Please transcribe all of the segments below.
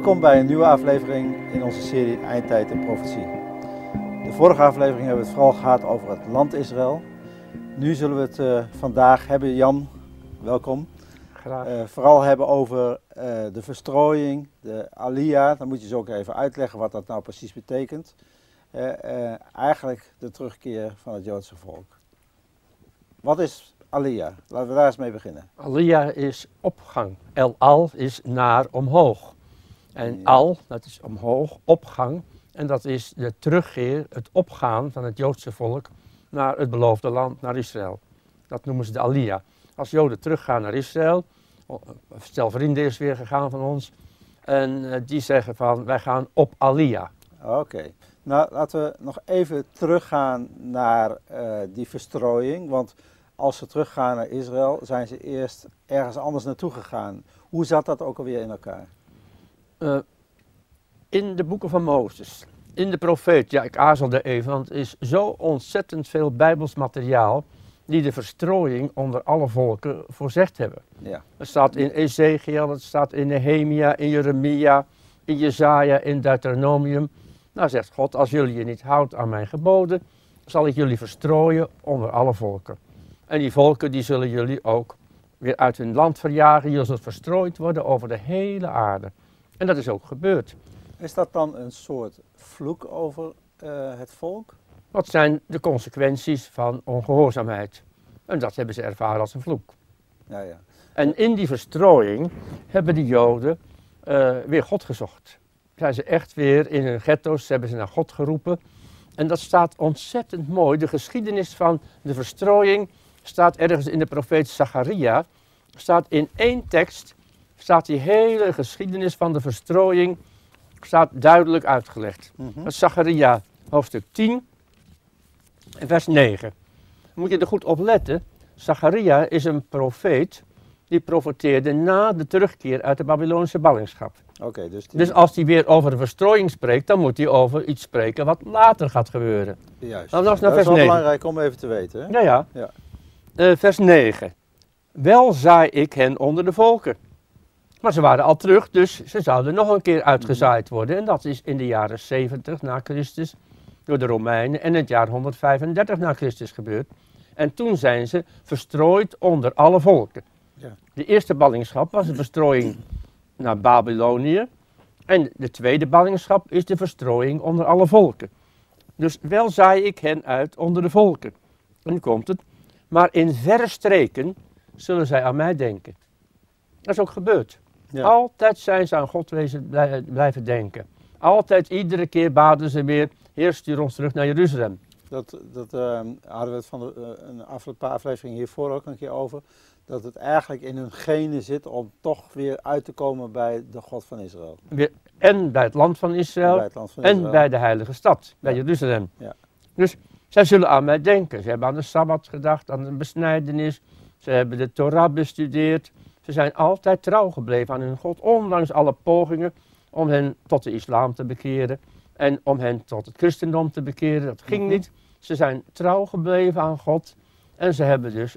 Welkom bij een nieuwe aflevering in onze serie Eindtijd en Profetie. De vorige aflevering hebben we het vooral gehad over het land Israël. Nu zullen we het eh, vandaag hebben, Jan, welkom. Graag. Eh, vooral hebben over eh, de verstrooiing, de Aliyah. Dan moet je zo ook even uitleggen wat dat nou precies betekent. Eigenlijk de terugkeer van het Joodse volk. Wat is Aliyah? Laten we daar eens mee beginnen. Aliyah is opgang. El al is naar omhoog. En al, dat is omhoog, opgang. En dat is de terugkeer, het opgaan van het Joodse volk naar het beloofde land, naar Israël. Dat noemen ze de Aliyah. Als Joden teruggaan naar Israël, o- stel vrienden is weer gegaan van ons, en eh, die zeggen van wij gaan op Aliyah. Oké. Nou, laten we nog even teruggaan naar eh, die verstrooiing. Want als ze teruggaan naar Israël, zijn ze eerst ergens anders naartoe gegaan. Hoe zat dat ook alweer in elkaar? Eh, in de boeken van Mozes, in de profeet, ja ik aarzelde even, want er is zo ontzettend veel bijbels materiaal die de verstrooiing onder alle volken voorzegd hebben. Ja. Het staat in Ezekiel, het staat in Nehemia, in Jeremia, in Jezaja, in Deuteronomium. Nou zegt God, als jullie je niet houdt aan mijn geboden, zal ik jullie verstrooien onder alle volken. En die volken die zullen jullie ook weer uit hun land verjagen. Je zult verstrooid worden over de hele aarde. En dat is ook gebeurd. Is dat dan een soort vloek over eh, het volk? Wat zijn de consequenties van ongehoorzaamheid? En dat hebben ze ervaren als een vloek. Ja, ja. En in die verstrooiing hebben de Joden eh, weer God gezocht. Zijn ze echt weer in hun ghetto's, hebben ze naar God geroepen. En dat staat ontzettend mooi. De geschiedenis van de verstrooiing staat ergens in de profeet Zacharia. Staat in één tekst, staat die hele geschiedenis van de verstrooiing staat duidelijk uitgelegd. Dat is Zacharia hoofdstuk 10 en vers 9. Moet je er goed op letten. Zacharia is een profeet die profeteerde na de terugkeer uit de Babylonische ballingschap. Oké, dus, die- Dus als hij weer over de verstrooiing spreekt, dan moet hij over iets spreken wat later gaat gebeuren. juist. Nou, dat is dat wel 9. belangrijk om even te weten. Hè? Ja, ja. Ja. Eh, vers 9. Wel zaai ik hen onder de volken. Maar ze waren al terug, dus ze zouden nog een keer uitgezaaid worden. En dat is in de jaren 70 na Christus door de Romeinen en in het jaar 135 na Christus gebeurd. En toen zijn ze verstrooid onder alle volken. Ja. De eerste ballingschap was de verstrooiing naar Babylonië. En de tweede ballingschap is de verstrooiing onder alle volken. Dus wel zaai ik hen uit onder de volken. En nu komt het. Maar in verre streken zullen zij aan mij denken. Dat is ook gebeurd. Ja. Altijd zijn ze aan God wezen blij- blijven denken. Altijd, iedere keer baden ze weer, Heer stuur ons terug naar Jeruzalem. Dat, dat ehm, hadden we het van de, eh, een afle- paar afleveringen hiervoor ook een keer over. Dat het eigenlijk in hun genen zit om toch weer uit te komen bij de God van Israël. En bij het land van Israël bij en bij de heilige stad, bij Ja. Jeruzalem. Ja. Dus zij zullen aan mij denken. Ze hebben aan de Sabbat gedacht, aan de besnijdenis. Ze hebben de Torah bestudeerd. Ze zijn altijd trouw gebleven aan hun God, ondanks alle pogingen om hen tot de islam te bekeren. En om hen tot het christendom te bekeren. Dat ging Mhm. niet. Ze zijn trouw gebleven aan God. En ze hebben dus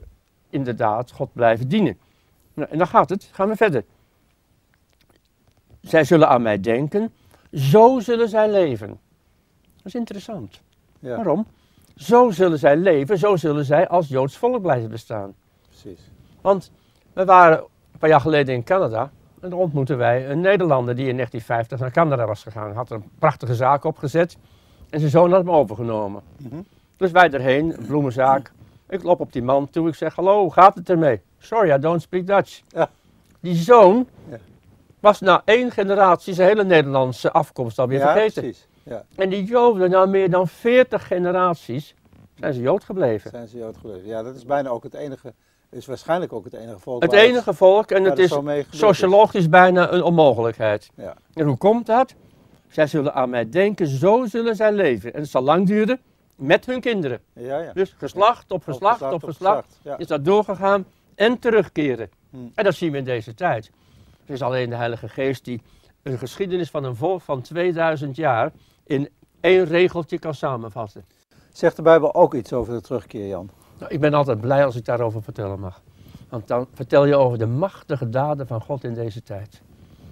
inderdaad God blijven dienen. Nou, en dan gaat het, gaan we verder. Zij zullen aan mij denken, zo zullen zij leven. Dat is interessant. Ja, Waarom? Zo zullen zij leven, zo zullen zij als Joods volk blijven bestaan. precies. Want we waren een paar jaar geleden in Canada en daar ontmoetten wij een Nederlander die in 1950 naar Canada was gegaan. Had er een prachtige zaak opgezet en zijn zoon had hem overgenomen. Mhm. Dus wij erheen, een bloemenzaak. Ik loop op die man toe, ik zeg, hallo, hoe gaat het ermee? Sorry, I don't speak Dutch. Ja. Die zoon Ja. was na één generatie zijn hele Nederlandse afkomst alweer ja, vergeten. precies. Ja, En die Joden, na meer dan 40 generaties, zijn ze Jood gebleven. zijn ze Jood gebleven. Ja, dat is bijna ook het enige, is waarschijnlijk ook het enige volk Het enige volk, en het is sociologisch bijna een onmogelijkheid. Ja. En hoe komt dat? Zij zullen aan mij denken, zo zullen zij leven. En het zal lang duren met hun kinderen. Ja, ja. Dus geslacht op geslacht op geslacht is dat doorgegaan en terugkeren. Hmm. En dat zien we in deze tijd. Het is alleen de Heilige Geest die een geschiedenis van een volk van 2000 jaar in één regeltje kan samenvatten. Zegt de Bijbel ook iets over de terugkeer, Jan? Nou, ik ben altijd blij als ik daarover vertellen mag. Want dan vertel je over de machtige daden van God in deze tijd.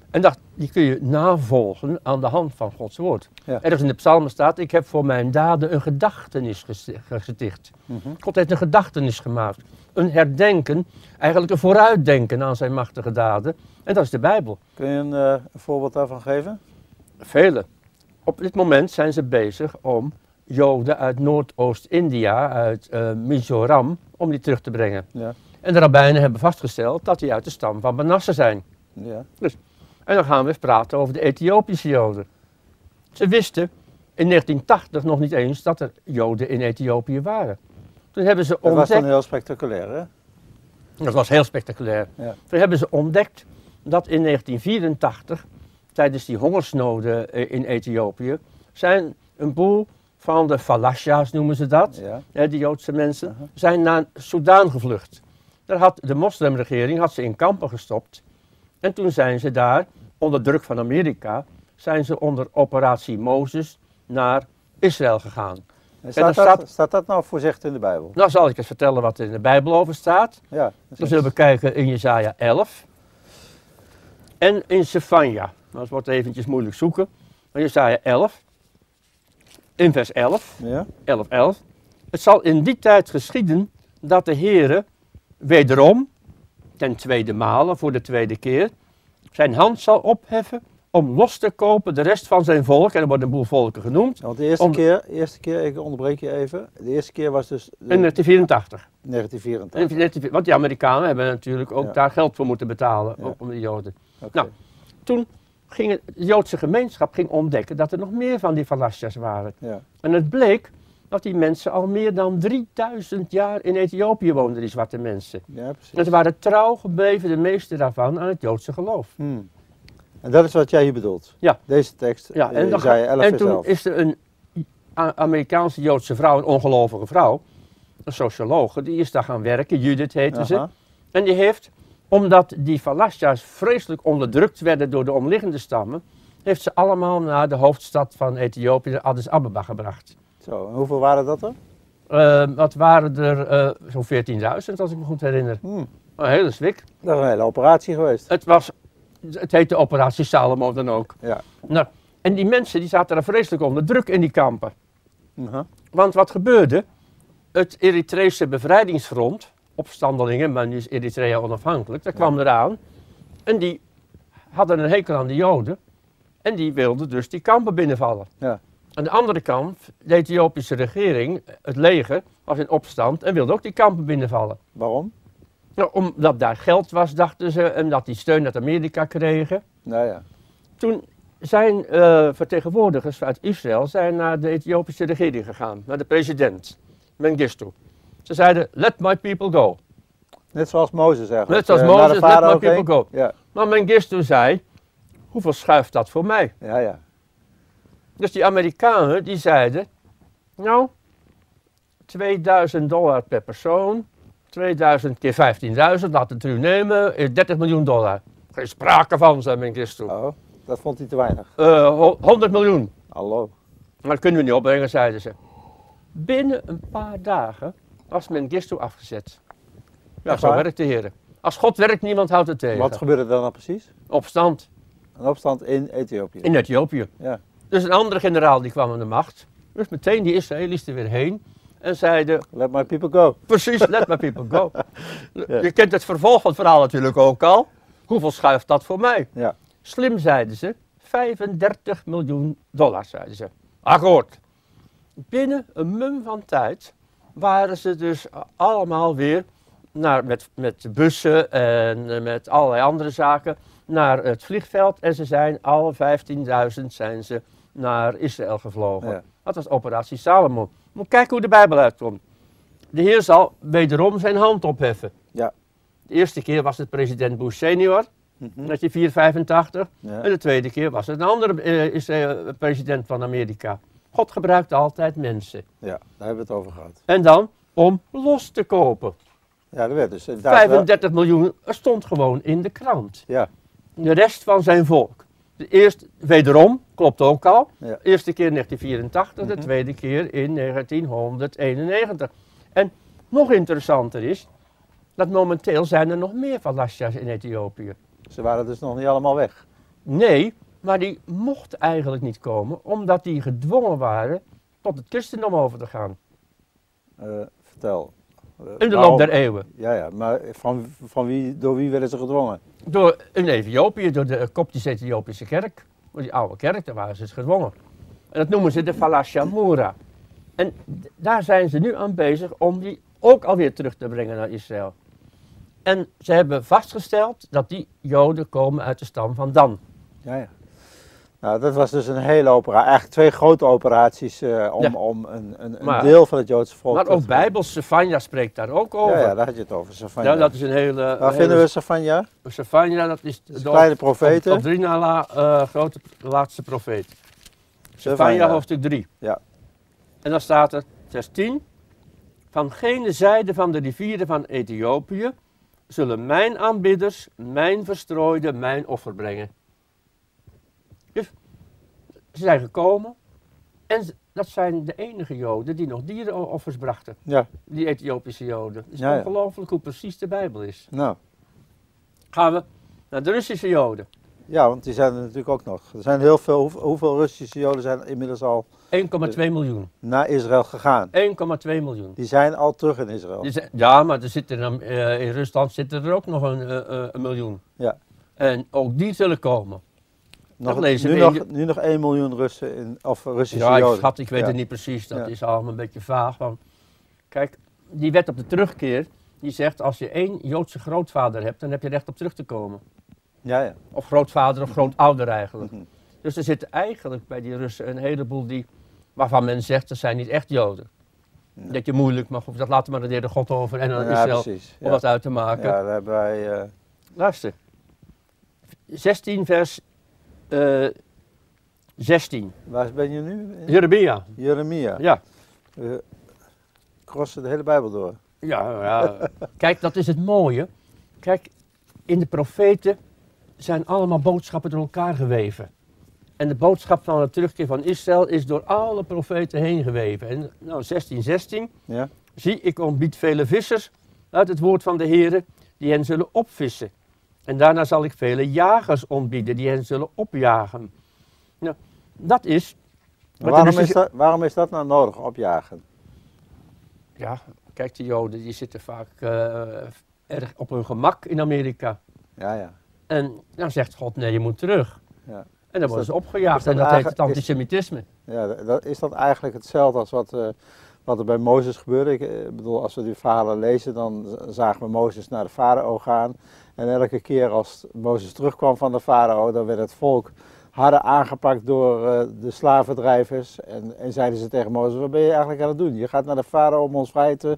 En dat, die kun je navolgen aan de hand van Gods woord. Ja. Ergens in de psalmen staat, ik heb voor mijn daden een gedachtenis gesti- gesticht. Mhm. God heeft een gedachtenis gemaakt. Een herdenken, eigenlijk een vooruitdenken aan zijn machtige daden. En dat is de Bijbel. Kun je een, eh, een voorbeeld daarvan geven? Vele. Op dit moment zijn ze bezig om Joden uit Noordoost-India, uit eh, Mizoram, om die terug te brengen. Ja. En de rabbijnen hebben vastgesteld dat die uit de stam van Manasse zijn. Ja. En dan gaan we eens praten over de Ethiopische Joden. Ze wisten in 1980 nog niet eens dat er Joden in Ethiopië waren. Toen hebben ze Dat was ontdekt, dan heel spectaculair, hè? dat was heel spectaculair. Ja. Toen hebben ze ontdekt dat in 1984, tijdens die hongersnoden eh, in Ethiopië, zijn een boel van de Falasha's noemen ze dat, Ja. die Joodse mensen, zijn naar Soudaan gevlucht. Daar had de moslimregering had ze in kampen gestopt. En toen zijn ze daar, onder druk van Amerika, zijn ze onder operatie Mozes naar Israël gegaan. En staat, dat, staat- staat dat nou voorzichtig in de Bijbel? Nou zal ik eens vertellen wat er in de Bijbel over staat. Ja. dat Dan zullen we kijken in Jesaja 11 en in Sefania. Nou, het wordt eventjes moeilijk zoeken. Maar Jesaja 11, in vers 11, Ja. 11, 11. Het zal in die tijd geschieden dat de Heere wederom, ten tweede male, voor de tweede keer, zijn hand zal opheffen om los te kopen de rest van zijn volk. En er worden een boel volken genoemd. Want de eerste Om- keer, eerste keer, ik onderbreek je even. De eerste keer was dus de- In 1984. 1984. En 19 Want die Amerikanen hebben natuurlijk ook Ja. daar geld voor moeten betalen, Ja. om- de Joden. Nou, Toen ging het, de Joodse gemeenschap ging ontdekken dat er nog meer van die Falasjas waren. Ja. En het bleek dat die mensen al meer dan 3000 jaar in Ethiopië woonden, die zwarte mensen. ja, precies. En ze waren trouw gebleven, de meeste daarvan, aan het Joodse geloof. Hmm. En dat is wat jij hier bedoelt? Ja. Deze tekst, Ja, ja, en, dan 11 en toen 11. is er een Amerikaanse Joodse vrouw, een ongelovige vrouw, een sociologe, die is daar gaan werken, Judith heette ze. En die heeft, omdat die Falasja's vreselijk onderdrukt werden door de omliggende stammen, heeft ze allemaal naar de hoofdstad van Ethiopië, Addis Ababa, gebracht. Zo, en hoeveel waren dat er? Eh, wat waren er? eh, Zo'n 14.000, als ik me goed herinner. Hmm. Een hele zwik. Dat is een hele operatie geweest. Het, was, het heette Operatie Salomo dan ook. Ja. Nou, en die mensen die zaten er vreselijk onder druk in die kampen. Aha. Want wat gebeurde? Het Eritrese bevrijdingsfront, opstandelingen, maar nu is Eritrea onafhankelijk, dat kwam eraan. En die hadden een hekel aan de Joden. En die wilden dus die kampen binnenvallen. Ja. Aan de andere kant, de Ethiopische regering, het leger, was in opstand en wilde ook die kampen binnenvallen. Waarom? Nou, omdat daar geld was, dachten ze, en dat die steun uit Amerika kregen. Nou ja. Toen zijn eh, vertegenwoordigers uit Israël zijn naar de Ethiopische regering gegaan, naar de president, Mengistu. Ze zeiden, let my people go. Net zoals Mozes eigenlijk. Net zoals Eh, Mozes, let my heen. people go. Ja, Maar Mengistu zei, hoeveel schuift dat voor mij? ja, ja. Dus die Amerikanen die zeiden, nou, 2000 dollar per persoon, 2000 keer 15.000, laat het u nemen, is 30 miljoen dollar. Geen sprake van, zei Mengistu. Oh, dat vond hij te weinig. Eh, ho- 100 miljoen. Hallo. Maar dat kunnen we niet opbrengen, zeiden ze. Binnen een paar dagen was Mengistu afgezet. Ja, zo werkt de heren. Als God werkt, niemand houdt het tegen. Wat gebeurde er dan nou precies? Opstand Een opstand in Ethiopië. in Ethiopië. Ja. Dus een andere generaal die kwam aan de macht. Dus meteen die Israëli's er weer heen. En zeiden, Let my people go. precies, let my people go. Ja. Je kent het vervolg van het verhaal natuurlijk ook al. Hoeveel schuift dat voor mij? Ja. Slim zeiden ze, 35 miljoen dollar zeiden ze. Akkoord. Binnen een mum van tijd waren ze dus allemaal weer naar, met, met bussen en eh, met allerlei andere zaken naar het vliegveld. En ze zijn alle 15.000 zijn ze naar Israël gevlogen. Ja. Dat was operatie Salomon. Moet kijken hoe de Bijbel uitkomt. De Heer zal wederom zijn hand opheffen. Ja. De eerste keer was het president Bush senior, Mhm. 1985. Ja. En de tweede keer was het een andere eh, is, eh, president van Amerika. God gebruikt altijd mensen. ja, daar hebben we het over gehad. En dan om los te kopen. Ja, dat werd dus inderdaad wel- 35 miljoen er stond gewoon in de krant. Ja, De rest van zijn volk. De eerste, wederom, klopt ook al. Ja. De eerste keer in 1984, de Mhm. tweede keer in 1991. En nog interessanter is, dat momenteel zijn er nog meer Falasjas in Ethiopië. ze waren dus nog niet allemaal weg. Nee, maar die mochten eigenlijk niet komen, omdat die gedwongen waren tot het christendom over te gaan. Eh, vertel. Eh, In de waarom- loop der eeuwen. Ja, ja, maar van, van wie, door wie werden ze gedwongen? Door in Ethiopië, door de Koptisch-Ethiopische kerk. Door die oude kerk, daar waren ze dus gedwongen. En dat noemen ze de Falashamura. En daar zijn ze nu aan bezig om die ook alweer terug te brengen naar Israël. En ze hebben vastgesteld dat die Joden komen uit de stam van Dan. Ja, ja. Nou, dat was dus een hele operatie, eigenlijk twee grote operaties eh, om, Ja. om een, een, een Maar- deel van het Joodse volk Maar ook. Bijbels, Sefania spreekt daar ook over. Ja, ja, daar had je het over. Safanja. Ja, dat is een hele... Waar hele- vinden we Safanja? Sefania, dat is Dat is de kleine profeten. Op, op drie na la, eh, grote laatste profeet. Sefania hoofdstuk 3. Ja. En dan staat er, vers 10. Van gene zijde van de rivieren van Ethiopië zullen mijn aanbidders, mijn verstrooide, mijn offer brengen. Ze zijn gekomen en dat zijn de enige Joden die nog dierenoffers brachten. Ja, Die Ethiopische Joden. Het is Ja, ja. ongelooflijk hoe precies de Bijbel is. nou. Gaan we naar de Russische Joden. Ja, want die zijn er natuurlijk ook nog. Er zijn heel veel, hoeveel, Russische Joden zijn inmiddels al 1,2 miljoen. 1,2 naar Israël gegaan? miljoen. Die zijn al terug in Israël. Eh, ja, maar er zitten eh, in Rusland zitten er ook nog een, eh, eh, een miljoen. Ja. En ook die zullen komen. Nog, dat nu, nog, nu nog 1 miljoen Russen, in, of Russische Ja, ik Joden. schat, ik weet Ja. het niet precies. Dat Ja. is allemaal een beetje vaag. Want, kijk, die wet op de terugkeer, die zegt als je één Joodse grootvader hebt, dan heb je recht op terug te komen. Ja, ja. Of grootvader of grootouder eigenlijk. Mhm. Dus er zitten eigenlijk bij die Russen een heleboel die, waarvan men zegt, dat zijn niet echt Joden. Nee. Dat je moeilijk mag, of dat laten we maar de Heer God over en aan Ja, Israël precies. om wat uit te maken. ja, daar hebben wij... eh, Luister. 16 vers eh 16. waar ben je nu? Jeremia. Jeremia. Ja. We crossen de hele Bijbel door. Ja, ja. Kijk, dat is het mooie. Kijk, in de profeten zijn allemaal boodschappen door elkaar geweven. En de boodschap van de terugkeer van Israël is door alle profeten heen geweven. En nou, 16, 16. Ja? Zie, ik ontbied vele vissers uit het woord van de Heere, die hen zullen opvissen. En daarna zal ik vele jagers ontbieden, die hen zullen opjagen. Nou, dat is... Waarom Russische- is, dat, waarom is dat nou nodig, opjagen? Ja, kijk, de Joden die zitten vaak eh, erg op hun gemak in Amerika. Ja, ja. En dan zegt God, nee, je moet terug. Ja. En dan worden ze opgejaagd en dat heet het eigenlijk- is- antisemitisme. ja dat- dat, is dat eigenlijk hetzelfde als wat, eh, wat er bij Mozes gebeurde? Ik eh, bedoel, als we die verhalen lezen, dan zagen we Mozes naar de farao gaan. En elke keer als Mozes terugkwam van de farao, dan werd het volk harder aangepakt door eh, de slavendrijvers. En, en zeiden ze tegen Mozes, wat ben je eigenlijk aan het doen? Je gaat naar de farao om ons vrij te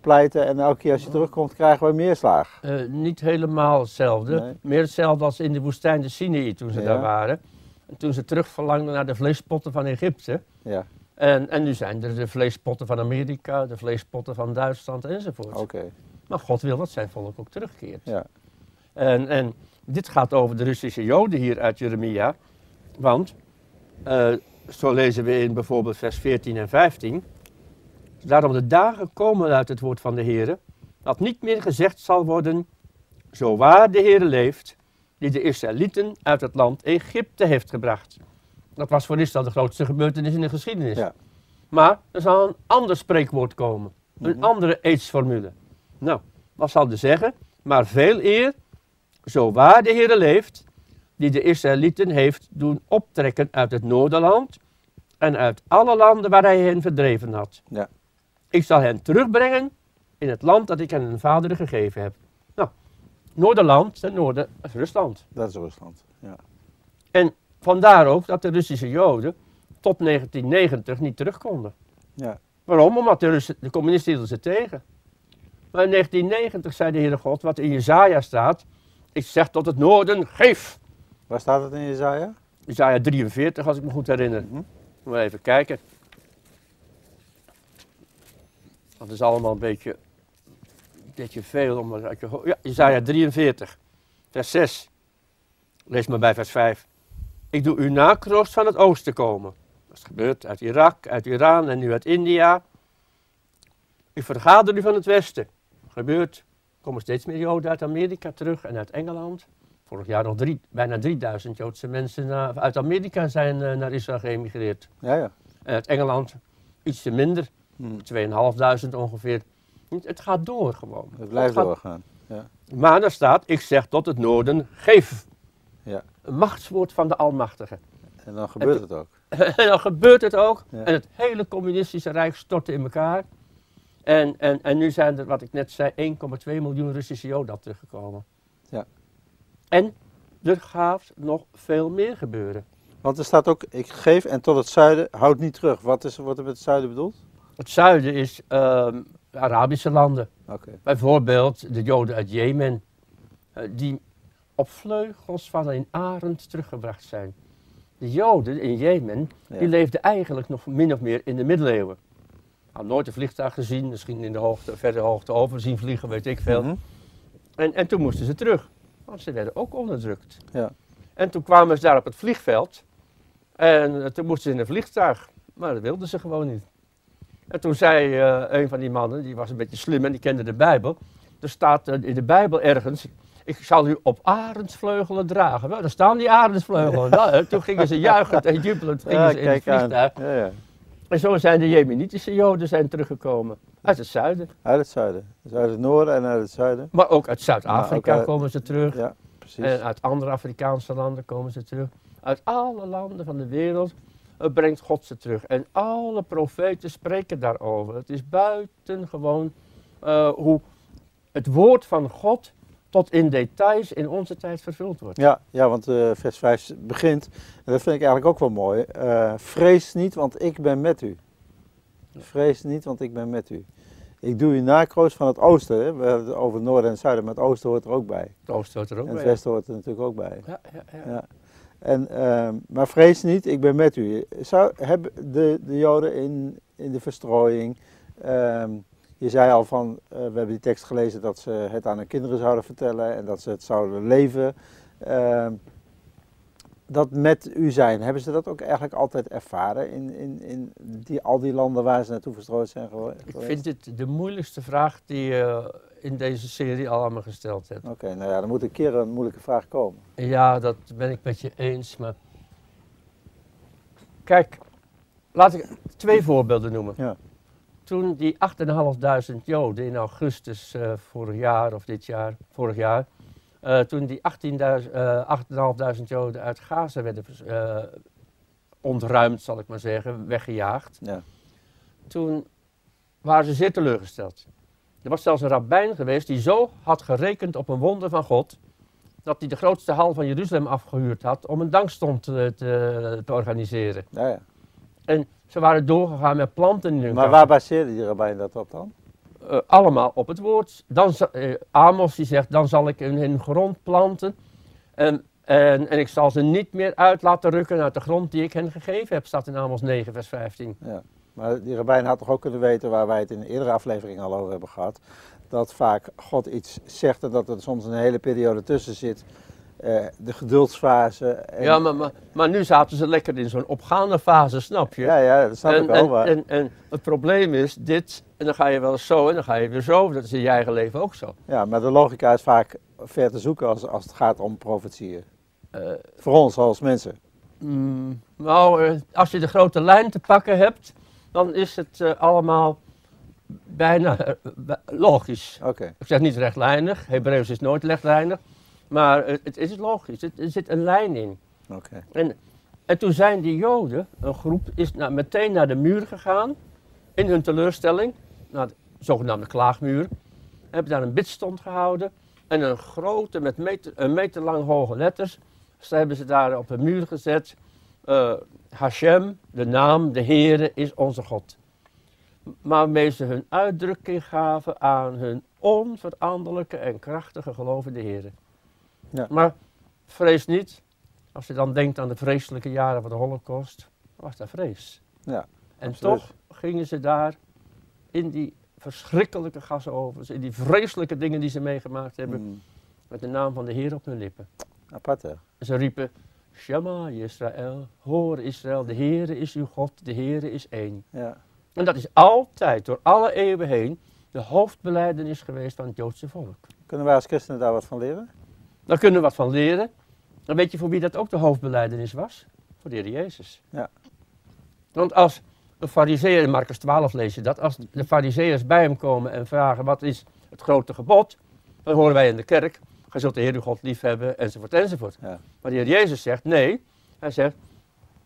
pleiten en elke keer als je terugkomt krijgen we meer slaag. Eh, niet helemaal hetzelfde. Nee. Meer hetzelfde als in de woestijn de Sinai toen ze Ja. daar waren. En toen ze terug verlangden naar de vleespotten van Egypte. Ja, En, en nu zijn er de vleespotten van Amerika, de vleespotten van Duitsland enzovoort. oké. Maar God wil dat zijn volk ook terugkeert. Ja. En, en dit gaat over de Russische Joden hier uit Jeremia. Want, eh, zo lezen we in bijvoorbeeld vers 14 en 15. Daarom de dagen komen uit het woord van de Heer, dat niet meer gezegd zal worden, zo waar de Heer leeft, die de Israëlieten uit het land Egypte heeft gebracht. Dat was voor Israël de grootste gebeurtenis in de geschiedenis. Ja. Maar er zal een ander spreekwoord komen, een Mhm. andere aidsformule. Nou, wat zal de zeggen? Maar veel eer, zo waar de Heer leeft, die de Israëlieten heeft doen optrekken uit het Noorderland en uit alle landen waar hij hen verdreven had. Ja. Ik zal hen terugbrengen in het land dat ik aan hun vaderen gegeven heb. Nou, Noorderland, ten noorden is Rusland. Dat is Rusland. Ja. Vandaar ook dat de Russische Joden tot 1990 niet terug konden. Ja. Waarom? Omdat de, Russen, de communisten hielden ze tegen. Maar in 1990 zei de Heere God, wat in Jezaja staat, ik zeg tot het noorden, geef. Waar staat het in Jezaja? Jezaja 43, als ik me goed herinner. Mhm. Moet even kijken. Dat is allemaal een beetje, een beetje veel om uit je Ja, Jezaja 43, vers 6. Lees maar bij vers 5. Ik doe u nakroost van het oosten komen. Dat is gebeurd uit Irak, uit Iran en nu uit India. Ik vergader u van het westen. Gebeurt. Er komen steeds meer Joden uit Amerika terug en uit Engeland. vorig jaar nog drie, bijna 3000 Joodse mensen naar- uit Amerika zijn eh, naar Israël geëmigreerd. Ja, ja. En uit Engeland ietsje minder, Hm. 2500 ongeveer. Het gaat door gewoon. Het blijft gaat- doorgaan. Maar daar staat, ik zeg tot het noorden, geef. Ja. Machtswoord van de Almachtige. En dan gebeurt het ook. en dan gebeurt het ook. Ja. En het hele communistische rijk stortte in elkaar. En, en, en nu zijn er, wat ik net zei, 1,2 miljoen Russische Joden op teruggekomen. Ja. En er gaat nog veel meer gebeuren. Want er staat ook, ik geef en tot het zuiden, houd niet terug. Wat is, wordt er met het zuiden bedoeld? Het zuiden is ehm, Arabische landen. Bijvoorbeeld de Joden uit Jemen, eh, die op vleugels van een arend teruggebracht zijn. De Joden in Jemen, Ja. die leefden eigenlijk nog min of meer in de middeleeuwen. Had nooit een vliegtuig gezien, misschien in de hoogte, verre hoogte over zien vliegen, weet ik veel. Mhm. en, en toen moesten ze terug, want ze werden ook onderdrukt. Ja. En toen kwamen ze daar op het vliegveld en eh, toen moesten ze in een vliegtuig, maar dat wilden ze gewoon niet. En toen zei eh, een van die mannen, die was een beetje slim en die kende de Bijbel. Er staat eh, in de Bijbel ergens, ik zal u op arendsvleugelen dragen. Nou, daar staan die arendsvleugelen. Nou, toen gingen ze juichend en jubelend gingen Ja, ze in het vliegtuig. Ja, ja. En zo zijn de Jemenitische Joden zijn teruggekomen. Uit het zuiden. Uit het zuiden. Dus uit het noorden en uit het zuiden. Maar ook uit Zuid-Afrika uit- komen ze terug. Ja, precies. En uit andere Afrikaanse landen komen ze terug. Uit alle landen van de wereld eh, brengt God ze terug. En alle profeten spreken daarover. Het is buitengewoon eh hoe het woord van God tot in details in onze tijd vervuld wordt. Ja, ja want eh, vers 5 begint, en dat vind ik eigenlijk ook wel mooi. eh, vrees niet, want ik ben met u. Vrees niet, want ik ben met u. Ik doe u nakroos van het oosten. Hè. We hebben het over het noorden en het zuiden, maar het oosten hoort er ook bij. Het oosten hoort er ook en het bij. westen hoort er natuurlijk ook bij. Ja, ja, ja. Ja. En, ehm, maar vrees niet, ik ben met u. Zou, hebben de, de Joden in, in de verstrooiing, ehm, je zei al van, eh, we hebben die tekst gelezen dat ze het aan hun kinderen zouden vertellen en dat ze het zouden leven. Ehm, dat met u zijn, hebben ze dat ook eigenlijk altijd ervaren in, in, in die, al die landen waar ze naartoe verstrooid zijn gewe- Ik vind dit de moeilijkste vraag die je in deze serie al aan me gesteld hebt. Oké, nou ja, dan moet een keer een moeilijke vraag komen. Ja, dat ben ik met je eens. Maar kijk, laat ik twee voorbeelden noemen. Ja. Toen die 8.500 Joden in augustus eh, vorig jaar of dit jaar, vorig jaar, eh, toen die 18.000, eh 8.500 Joden uit Gaza werden eh, ontruimd, zal ik maar zeggen, weggejaagd, Ja. toen waren ze zeer teleurgesteld. Er was zelfs een rabbijn geweest die zo had gerekend op een wonder van God, dat hij de grootste hal van Jeruzalem afgehuurd had om een dankstond te, te, te organiseren. Ja, ja. En ze waren doorgegaan met planten in hun Maar waar baseerde die rabbijn dat op dan? Eh, allemaal op het woord. Dan, eh, Amos die zegt, dan zal ik in hun grond planten. En, en, en ik zal ze niet meer uit laten rukken uit de grond die ik hen gegeven heb, staat in Amos 9, vers 15. Ja. Maar die rabbijn had toch ook kunnen weten, waar wij het in een eerdere aflevering al over hebben gehad, dat vaak God iets zegt en dat er soms een hele periode tussen zit. Eh, de geduldsfase. En, Ja, maar, maar, maar nu zaten ze lekker in zo'n opgaande fase, snap je? ja, ja, dat snap en, ik wel. en, Maar, en, en het probleem is dit, en dan ga je wel eens zo en dan ga je weer zo. Dat is in je eigen leven ook zo. ja, maar de logica is vaak ver te zoeken als, als het gaat om profetieën. Eh, Voor ons als mensen. Mm, nou, eh, als je de grote lijn te pakken hebt, dan is het allemaal bijna bij- logisch. Oké, Ik zeg niet rechtlijnig, Hebreeuws is nooit rechtlijnig, maar eh, het is logisch. Het, er zit een lijn in. oké. En, en toen zijn die Joden, een groep, is meteen naar de muur gegaan, in hun teleurstelling, naar de zogenaamde klaagmuur. Hebben daar een bidstond gehouden en een grote, met meter, een meter lang hoge letters, dus hebben ze daar op de muur gezet. eh, Hashem, de naam, de Heere, is onze God. Waarmee ze hun uitdrukking gaven aan hun onveranderlijke en krachtige geloof in de Heere. Ja. Maar vrees niet, als je dan denkt aan de vreselijke jaren van de Holocaust, was daar vrees. Ja, en absoluut. toch gingen ze daar in die verschrikkelijke gasovens, in die vreselijke dingen die ze meegemaakt hebben, Mm, met de naam van de Heer op hun lippen. apart hè. En ze riepen, Shema Israël, hoor Israël, de Heere is uw God, de Heere is één. Ja. En dat is altijd, door alle eeuwen heen, de hoofdbeleidenis geweest van het Joodse volk. Kunnen wij als christenen daar wat van leren? Daar kunnen we wat van leren. Dan weet je voor wie dat ook de hoofdbeleidenis was? Voor de Heer Jezus. Ja. Want als de fariseeën, in Marcus 12 lees je dat, als de fariseeërs bij hem komen en vragen wat is het grote gebod, dan horen wij in de kerk, je zult de Heer uw God lief hebben, enzovoort, enzovoort. Ja. Maar de Heer Jezus zegt, nee, hij zegt,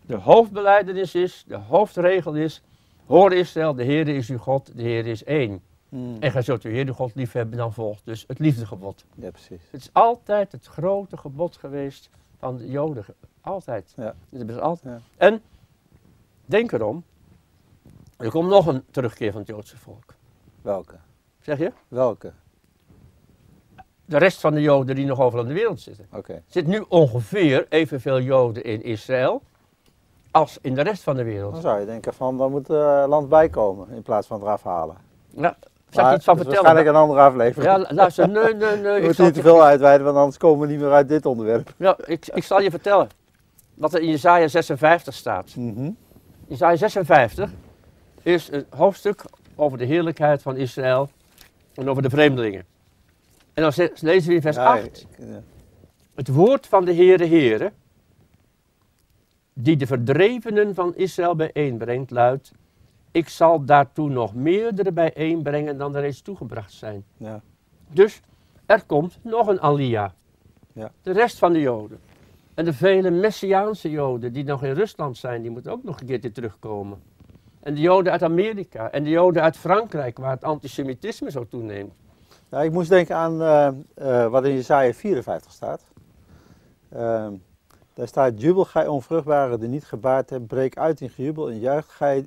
de hoofdbeleidenis is, de hoofdregel is, hoor Israël, de Heer is uw God, de Heer is één. Mm. En gij zult uw Heer uw God lief hebben, dan volgt dus het liefdegebod. Ja, precies. Het is altijd het grote gebod geweest van de Joden. Altijd. Ja. Dat is altijd. Ja. En denk erom, er komt nog een terugkeer van het Joodse volk. Welke? Zeg je? Welke? De rest van de Joden die nog overal in de wereld zitten. Oké. Er zit nu ongeveer evenveel Joden in Israël als in de rest van de wereld. Dan zou je denken van, dan moet er land bijkomen in plaats van eraf halen. Ja, zal ik iets van is vertellen? waarschijnlijk een andere aflevering. Ja, luister, nee, nee, nee. moeten zal, niet te veel uitweiden, want anders komen we niet meer uit dit onderwerp. ja, ik, ik zal je vertellen wat er in Jezaja 56 staat. Isaiah 56 is een hoofdstuk over de heerlijkheid van Israël en over de vreemdelingen. En dan ze- lezen we in vers Ja, 8. ik- ja. Het woord van de Heere Heere, die de verdrevenen van Israël bijeenbrengt, luidt, ik zal daartoe nog meerdere bijeenbrengen dan er reeds toegebracht zijn. Ja. Dus er komt nog een Alia. Ja. De rest van de Joden. En de vele Messiaanse Joden die nog in Rusland zijn, die moeten ook nog een keertje terugkomen. En de Joden uit Amerika en de Joden uit Frankrijk, waar het antisemitisme zo toeneemt. Ja, ik moest denken aan eh, eh, wat in Jesaja 54 staat. Ehm, daar staat, jubel gij onvruchtbare die niet gebaard hebt, breek uit in gejubel en juicht gij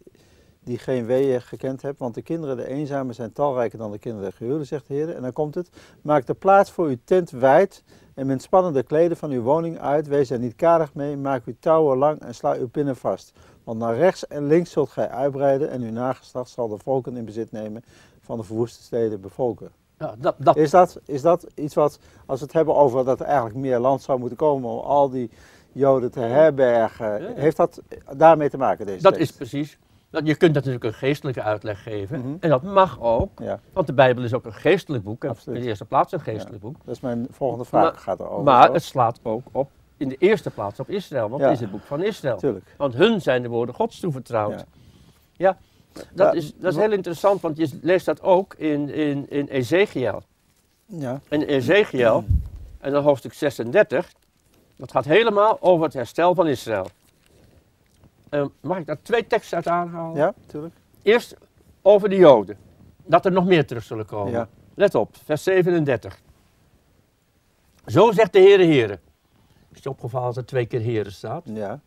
die geen weeën gekend hebt, want de kinderen de eenzame zijn talrijker dan de kinderen der gehuwden, zegt de Heer. En dan komt het, maak de plaats voor uw tent wijd en met spannende kleden van uw woning uit, wees er niet karig mee, maak uw touwen lang en sla uw pinnen vast. Want naar rechts en links zult gij uitbreiden en uw nageslacht zal de volken in bezit nemen van de verwoeste steden bevolken. Ja, dat, dat, Is dat, is dat iets wat, als we het hebben over dat er eigenlijk meer land zou moeten komen om al die Joden te herbergen, Ja. heeft dat daarmee te maken deze dat is precies. Dat, je kunt natuurlijk een geestelijke uitleg geven. Mhm. En dat mag ook. Ja, Want de Bijbel is ook een geestelijk boek. En Absoluut. in de eerste plaats een geestelijk boek. dat is mijn volgende vraag, Maar- gaat erover. Maar het slaat ook op, in de eerste plaats op Israël. Want het is het boek van Israël. Tuurlijk. Want hun zijn de woorden Gods toevertrouwd. Ja. Ja, dat, is, dat is heel interessant, want je leest dat ook in, in, in Ezekiel. Ja, En Ezekiel, en dan hoofdstuk 36, dat gaat helemaal over het herstel van Israël. Eh, mag ik daar twee teksten uit aanhalen? ja, tuurlijk. Eerst over de Joden. Dat er nog meer terug zullen komen. Ja. Let op, vers 37. Zo zegt de Heere Heere. Is je opgevallen dat er twee keer Heere staat? Ja,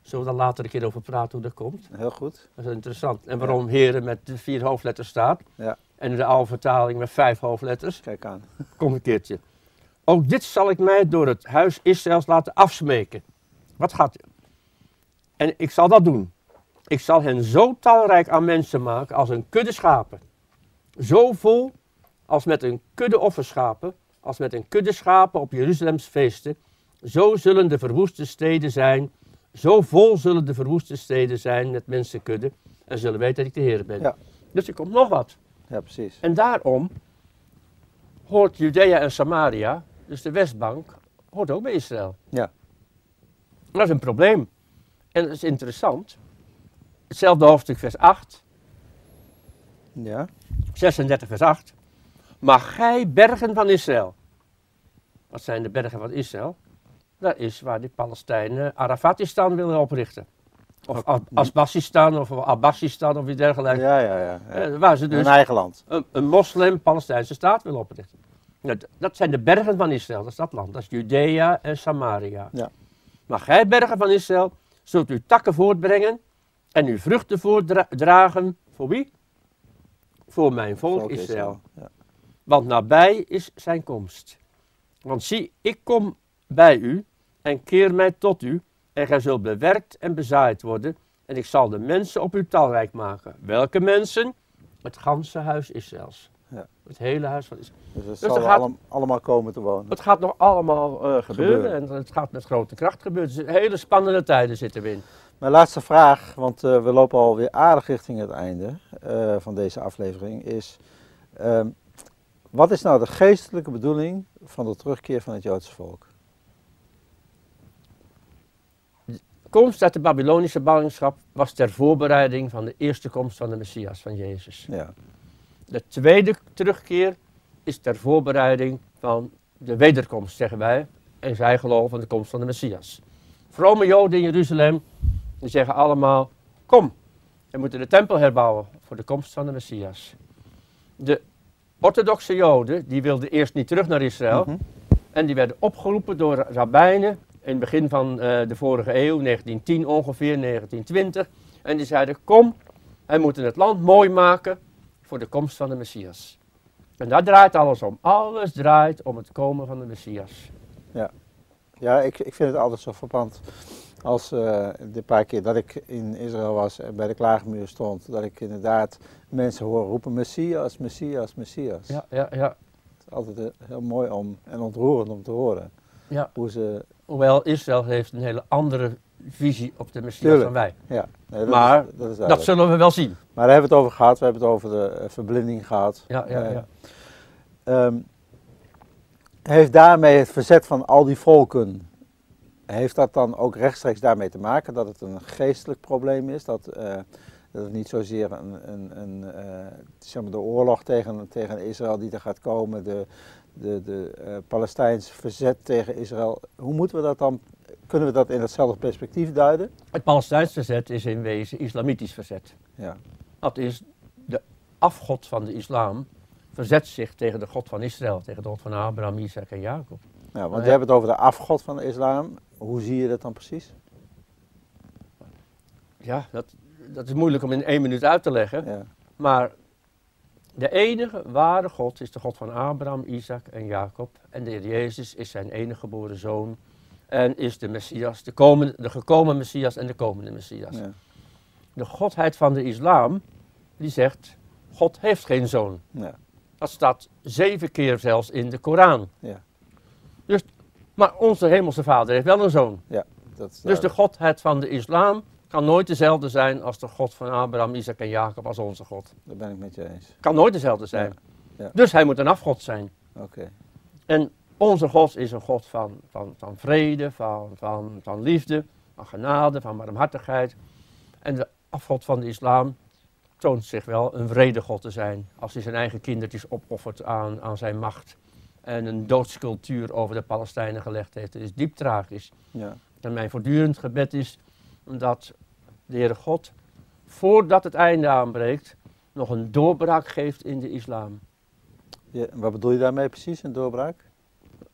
Zullen we daar later een keer over praten hoe dat komt? heel goed. Dat is interessant. En waarom Heere met de vier hoofdletters staat. Ja. En de oude vertaling met vijf hoofdletters. Kijk aan. Kom een keertje. Ook dit zal ik mij door het huis Israëls laten afsmeken. Wat gaat... En ik zal dat doen. Ik zal hen zo talrijk aan mensen maken als een kudde schapen. Zo vol als met een kudde offerschapen, als met een kudde schapen op Jeruzalems feesten. Zo zullen de verwoeste steden zijn. Zo vol zullen de verwoeste steden zijn met mensenkudde. En zullen weten dat ik de Heer ben. Ja. Dus er komt nog wat. Ja, precies. En daarom hoort Judea en Samaria, dus de Westbank, hoort ook bij Israël. Ja. Dat is een probleem. En dat is interessant. Hetzelfde hoofdstuk vers 8, Ja, 36 vers 8. Maar gij bergen van Israël. Wat zijn de bergen van Israël? Dat is waar die Palestijnen Arafatistan willen oprichten. Of. Asbasistan of Abbasistan of iets dergelijks. ja, ja. ja, ja. Eh, waar ze dus Hun eigen land. een, een moslim-Palestijnse staat wil oprichten. Nou, d- dat zijn de bergen van Israël, dat is dat land. Dat is Judea en Samaria. Ja. Maar gij bergen van Israël zult uw takken voortbrengen en uw vruchten voortdragen. Voor wie? Voor mijn volk Volk Israël. Ja. Want nabij is zijn komst. Want zie, ik kom bij u en keer mij tot u. En gij zult bewerkt en bezaaid worden. En ik zal de mensen op u talrijk maken. Welke mensen? Het ganse huis Israëls. Ja. Het hele huis van Israël. Dus het er zal gaat- allemaal komen te wonen. Het gaat nog allemaal eh, gebeuren. Gebeuren. En het gaat met grote kracht gebeuren. Dus hele spannende tijden zitten we in. Mijn laatste vraag, want eh, we lopen alweer aardig richting het einde eh, van deze aflevering, is: ehm, wat is nou de geestelijke bedoeling van de terugkeer van het Joodse volk? komst uit de Babylonische ballingschap was ter voorbereiding van de eerste komst van de Messias, van Jezus. Ja. De tweede terugkeer is ter voorbereiding van de wederkomst, zeggen wij. En zij geloven in de komst van de Messias. Vrome Joden in Jeruzalem, die zeggen allemaal, kom, we moeten de tempel herbouwen voor de komst van de Messias. De orthodoxe Joden, die wilden eerst niet terug naar Israël. Mhm. En die werden opgeroepen door rabbijnen in het begin van eh, de vorige eeuw, 1910 ongeveer, 1920. En die zeiden, kom, wij moeten het land mooi maken voor de komst van de Messias. En daar draait alles om. Alles draait om het komen van de Messias. Ja, ik, ik vind het altijd zo verpand. Als eh, de paar keer dat ik in Israël was en bij de klaagmuur stond, dat ik inderdaad mensen hoor roepen: Messias, Messias, Messias. Ja, ja, ja. Het is altijd eh, heel mooi om en ontroerend om te horen. ja. Hoe ze. Hoewel Israël heeft een hele andere visie op de Messias Tuurlijk. dan wij. Ja, nee, dat, Maar is, dat is Dat zullen we wel zien. Maar daar hebben we het over gehad. We hebben het over de eh, verblinding gehad. Ja, ja, Eh, ja. Ehm, heeft daarmee het verzet van al die volken, heeft dat dan ook rechtstreeks daarmee te maken dat het een geestelijk probleem is? Dat, eh, dat het niet zozeer een, een, een, zeg maar de oorlog tegen, tegen Israël die er gaat komen, de, de, de eh, Palestijns verzet tegen Israël. Hoe moeten we dat dan, kunnen we dat in hetzelfde perspectief duiden? Het Palestijns verzet is in wezen islamitisch verzet. Ja, Dat is de afgod van de islam verzet zich tegen de God van Israël, tegen de God van Abraham, Isaac en Jacob. ja want je hebt het over de afgod van de islam. Hoe zie je dat dan precies? Ja, dat, dat is moeilijk om in één minuut uit te leggen. Ja, Maar de enige ware God is de God van Abraham, Isaac en Jacob. En de Heer Jezus is zijn enige geboren zoon. En is de Messias, de, komende, de gekomen Messias en de komende Messias. ja, De godheid van de islam, die zegt, God heeft geen zoon. ja, Dat staat zeven keer zelfs in de Koran. ja. Dus, maar onze hemelse vader heeft wel een zoon. dat is Dus de godheid van de islam kan nooit dezelfde zijn als de God van Abraham, Isaac en Jacob als onze God. Daar ben ik met je eens. Kan nooit dezelfde zijn. Ja, ja. Dus hij moet een afgod zijn. Oké. En onze God is een God van, van, van vrede, van, van, van liefde, van genade, van barmhartigheid. En de afgod van de islam toont zich wel een vrede God te zijn. Als hij zijn eigen kindertjes opoffert aan, aan zijn macht. En een doodscultuur over de Palestijnen gelegd heeft. Het is diep tragisch. Ja. En mijn voortdurend gebed is dat de Heere God, voordat het einde aanbreekt, nog een doorbraak geeft in de islam. Ja, wat bedoel je daarmee precies, een doorbraak?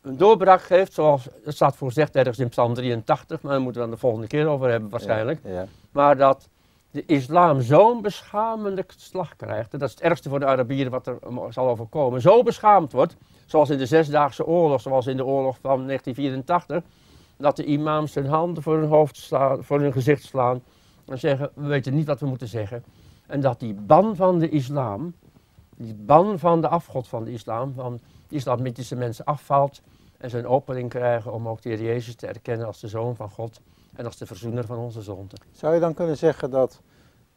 Een doorbraak geeft, zoals het staat voorzegd ergens in Psalm 83, maar daar moeten we dan de volgende keer over hebben waarschijnlijk. Ja, ja. Maar dat de islam zo'n beschamende slag krijgt, en dat is het ergste voor de Arabieren wat er zal overkomen, zo beschaamd wordt, zoals in de Zesdaagse Oorlog, zoals in de oorlog van 1984, dat de imams hun handen voor hun hoofd slaan, voor hun gezicht slaan en zeggen, we weten niet wat we moeten zeggen. En dat die ban van de islam, die ban van de afgod van de islam, van de islamitische mensen afvalt en een opening krijgen om ook de Heer Jezus te erkennen als de Zoon van God en als de verzoener van onze zonden. Zou je dan kunnen zeggen dat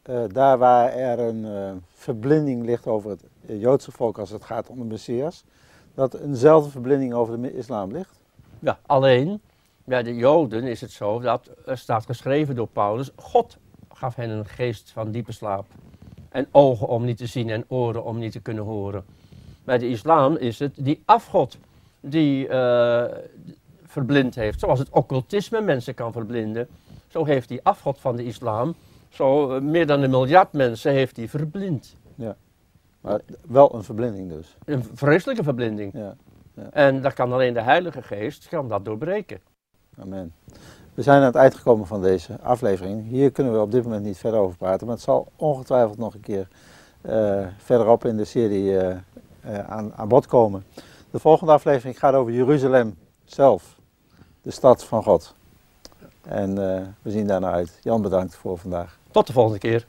eh, daar waar er een eh, verblinding ligt over het Joodse volk als het gaat om de Messias, dat eenzelfde verblinding over de islam ligt? Ja, alleen bij de Joden is het zo dat er staat geschreven door Paulus: God gaf hen een geest van diepe slaap. En ogen om niet te zien en oren om niet te kunnen horen. Bij de islam is het die afgod die eh, verblind heeft. Zoals het occultisme mensen kan verblinden. Zo heeft die afgod van de islam, zo eh, meer dan een miljard mensen heeft die verblind. Maar wel een verblinding dus. Een vreselijke verblinding. Ja, En dat kan alleen de Heilige Geest kan dat doorbreken. amen. We zijn aan het eind gekomen van deze aflevering. Hier kunnen we op dit moment niet verder over praten, maar het zal ongetwijfeld nog een keer eh, verderop in de serie aan, aan bod komen. De volgende aflevering gaat over Jeruzalem zelf, de stad van God. En eh, we zien daarnaar uit. Jan, bedankt voor vandaag. Tot de volgende keer.